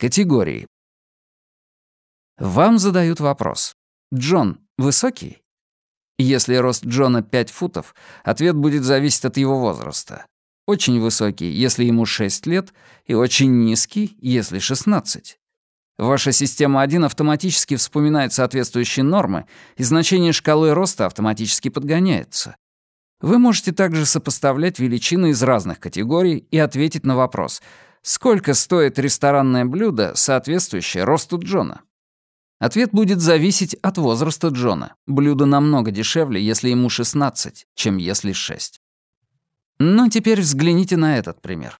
Категории. Вам задают вопрос. Джон высокий? Если рост Джона 5 футов, ответ будет зависеть от его возраста. Очень высокий, если ему 6 лет, и очень низкий, если 16. Ваша система 1 автоматически вспоминает соответствующие нормы, и значение шкалы роста автоматически подгоняется. Вы можете также сопоставлять величины из разных категорий и ответить на вопрос, сколько стоит ресторанное блюдо, соответствующее росту Джона. Ответ будет зависеть от возраста Джона. Блюдо намного дешевле, если ему 16, чем если 6. Но теперь взгляните на этот пример.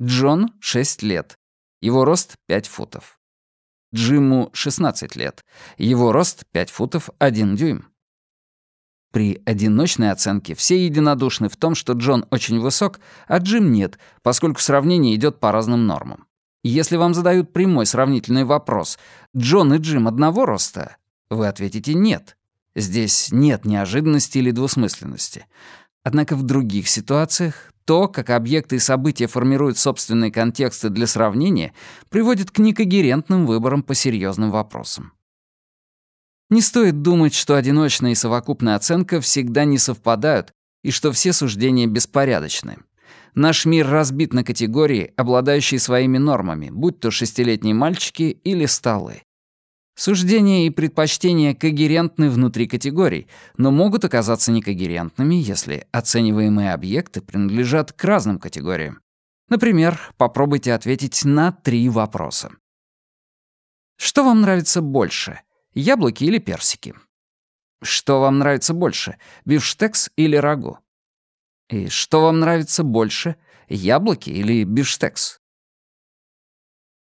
Джон — 6 лет. Его рост — 5 футов. Джиму 16 лет. Его рост 5 футов 1 дюйм. При одиночной оценке все единодушны в том, что Джон очень высок, а Джим нет, поскольку сравнение идет по разным нормам. Если вам задают прямой сравнительный вопрос «Джон и Джим одного роста?», вы ответите «нет». Здесь нет неожиданности или двусмысленности. Однако в других ситуациях то, как объекты и события формируют собственные контексты для сравнения, приводит к некогерентным выборам по серьезным вопросам. Не стоит думать, что одиночная и совокупная оценка всегда не совпадают и что все суждения беспорядочны. Наш мир разбит на категории, обладающие своими нормами, будь то шестилетние мальчики или столы. Суждения и предпочтения когерентны внутри категорий, но могут оказаться некогерентными, если оцениваемые объекты принадлежат к разным категориям. Например, попробуйте ответить на три вопроса. Что вам нравится больше, яблоки или персики? Что вам нравится больше, бифштекс или рагу? И что вам нравится больше, яблоки или бифштекс?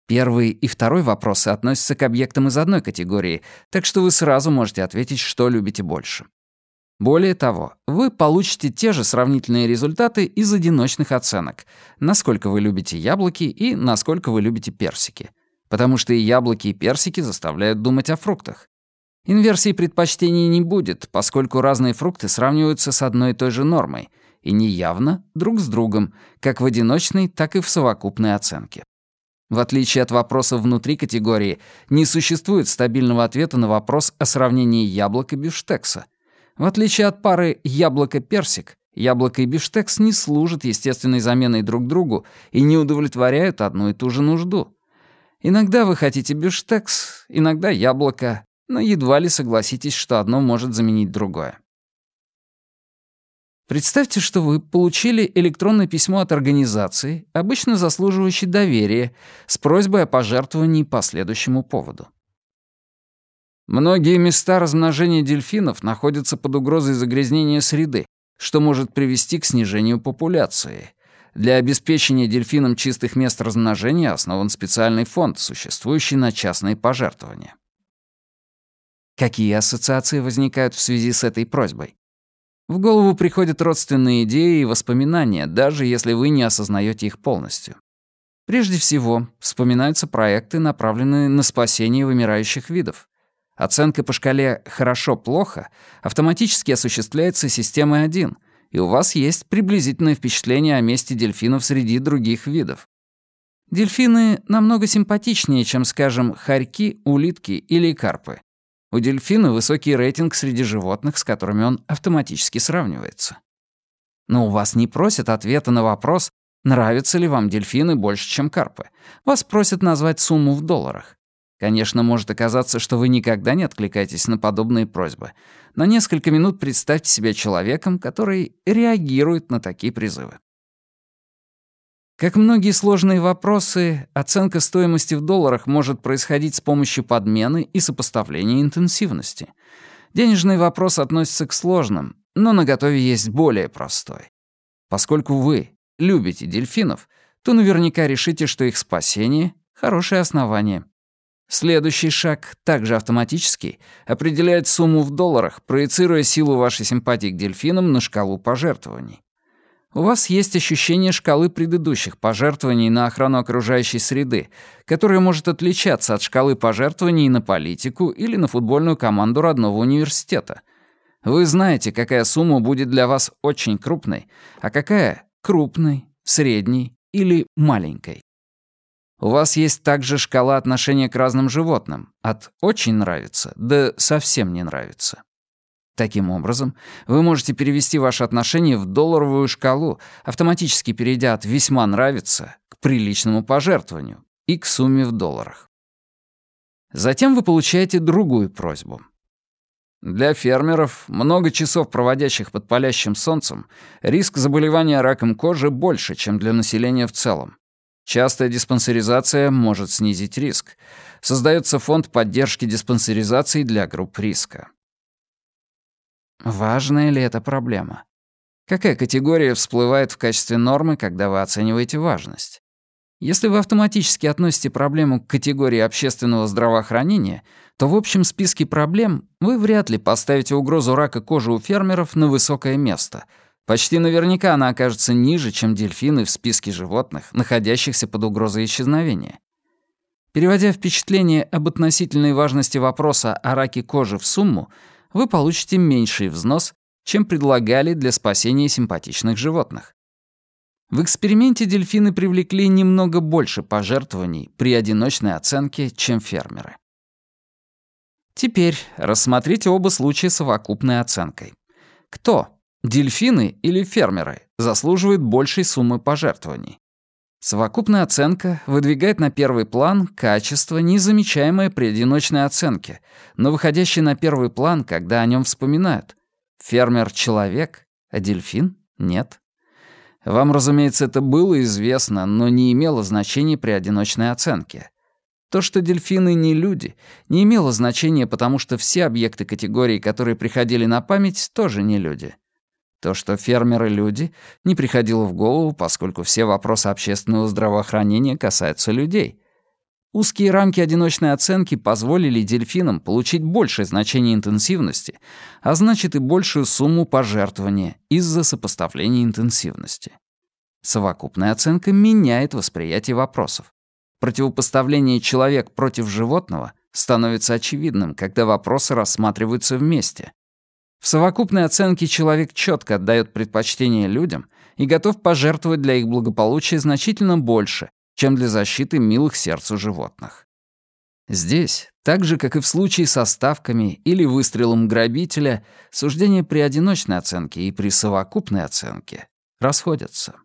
Первый и второй вопросы относятся к объектам из одной категории, так что вы сразу можете ответить, что любите больше. Более того, вы получите те же сравнительные результаты из одиночных оценок, насколько вы любите яблоки и насколько вы любите персики. Потому что и яблоки, и персики заставляют думать о фруктах. Инверсии предпочтений не будет, поскольку разные фрукты сравниваются с одной и той же нормой, и неявно друг с другом, как в одиночной, так и в совокупной оценке. В отличие от вопросов внутри категории, не существует стабильного ответа на вопрос о сравнении яблок и бифштекса. В отличие от пары яблоко-персик, яблоко и бифштекс не служат естественной заменой друг другу и не удовлетворяют одну и ту же нужду. Иногда вы хотите бифштекс, иногда яблоко, но едва ли согласитесь, что одно может заменить другое. Представьте, что вы получили электронное письмо от организации, обычно заслуживающей доверия, с просьбой о пожертвовании по следующему поводу. Многие места размножения дельфинов находятся под угрозой загрязнения среды, что может привести к снижению популяции. Для обеспечения дельфинам чистых мест размножения основан специальный фонд, существующий на частные пожертвования. Какие ассоциации возникают в связи с этой просьбой? В голову приходят родственные идеи и воспоминания, даже если вы не осознаете их полностью. Прежде всего, вспоминаются проекты, направленные на спасение вымирающих видов. Оценка по шкале «хорошо-плохо» автоматически осуществляется системой 1, и у вас есть приблизительное впечатление о месте дельфинов среди других видов. Дельфины намного симпатичнее, чем, скажем, хорьки, улитки или карпы. У дельфина высокий рейтинг среди животных, с которыми он автоматически сравнивается. Но у вас не просят ответа на вопрос, нравятся ли вам дельфины больше, чем карпы. Вас просят назвать сумму в долларах. Конечно, может оказаться, что вы никогда не откликаетесь на подобные просьбы. На несколько минут представьте себя человеком, который реагирует на такие призывы. Как многие сложные вопросы, оценка стоимости в долларах может происходить с помощью подмены и сопоставления интенсивности. Денежный вопрос относится к сложным, но на готове есть более простой. Поскольку вы любите дельфинов, то наверняка решите, что их спасение — хорошее основание. Следующий шаг, также автоматический, определяет сумму в долларах, проецируя силу вашей симпатии к дельфинам на шкалу пожертвований. У вас есть ощущение шкалы предыдущих пожертвований на охрану окружающей среды, которая может отличаться от шкалы пожертвований на политику или на футбольную команду родного университета. Вы знаете, какая сумма будет для вас очень крупной, а какая — крупной, средней или маленькой. У вас есть также шкала отношения к разным животным, от «очень нравится» до «совсем не нравится». Таким образом, вы можете перевести ваши отношения в долларовую шкалу, автоматически перейдя от «весьма нравится» к приличному пожертвованию и к сумме в долларах. Затем вы получаете другую просьбу. Для фермеров, много часов проводящих под палящим солнцем, риск заболевания раком кожи больше, чем для населения в целом. Частая диспансеризация может снизить риск. Создается фонд поддержки диспансеризации для групп риска. Важная ли эта проблема? Какая категория всплывает в качестве нормы, когда вы оцениваете важность? Если вы автоматически относите проблему к категории общественного здравоохранения, то в общем списке проблем вы вряд ли поставите угрозу рака кожи у фермеров на высокое место — Почти наверняка она окажется ниже, чем дельфины в списке животных, находящихся под угрозой исчезновения. Переводя впечатление об относительной важности вопроса о раке кожи в сумму, вы получите меньший взнос, чем предлагали для спасения симпатичных животных. В эксперименте дельфины привлекли немного больше пожертвований при одиночной оценке, чем фермеры. Теперь рассмотрите оба случая совокупной оценкой. Кто Дельфины или фермеры заслуживают большей суммы пожертвований. Совокупная оценка выдвигает на первый план качество, незамечаемое при одиночной оценке, но выходящее на первый план, когда о нем вспоминают. Фермер — человек, а дельфин — нет. Вам, разумеется, это было известно, но не имело значения при одиночной оценке. То, что дельфины не люди, не имело значения, потому что все объекты категории, которые приходили на память, тоже не люди — то, что фермеры — люди, не приходило в голову, поскольку все вопросы общественного здравоохранения касаются людей. Узкие рамки одиночной оценки позволили дельфинам получить большее значение интенсивности, а значит и большую сумму пожертвования из-за сопоставления интенсивности. Совокупная оценка меняет восприятие вопросов. Противопоставление человек против животного становится очевидным, когда вопросы рассматриваются вместе. В совокупной оценке человек четко отдает предпочтение людям и готов пожертвовать для их благополучия значительно больше, чем для защиты милых сердцу животных. Здесь, так же, как и в случае со ставками или выстрелом грабителя, суждения при одиночной оценке и при совокупной оценке расходятся.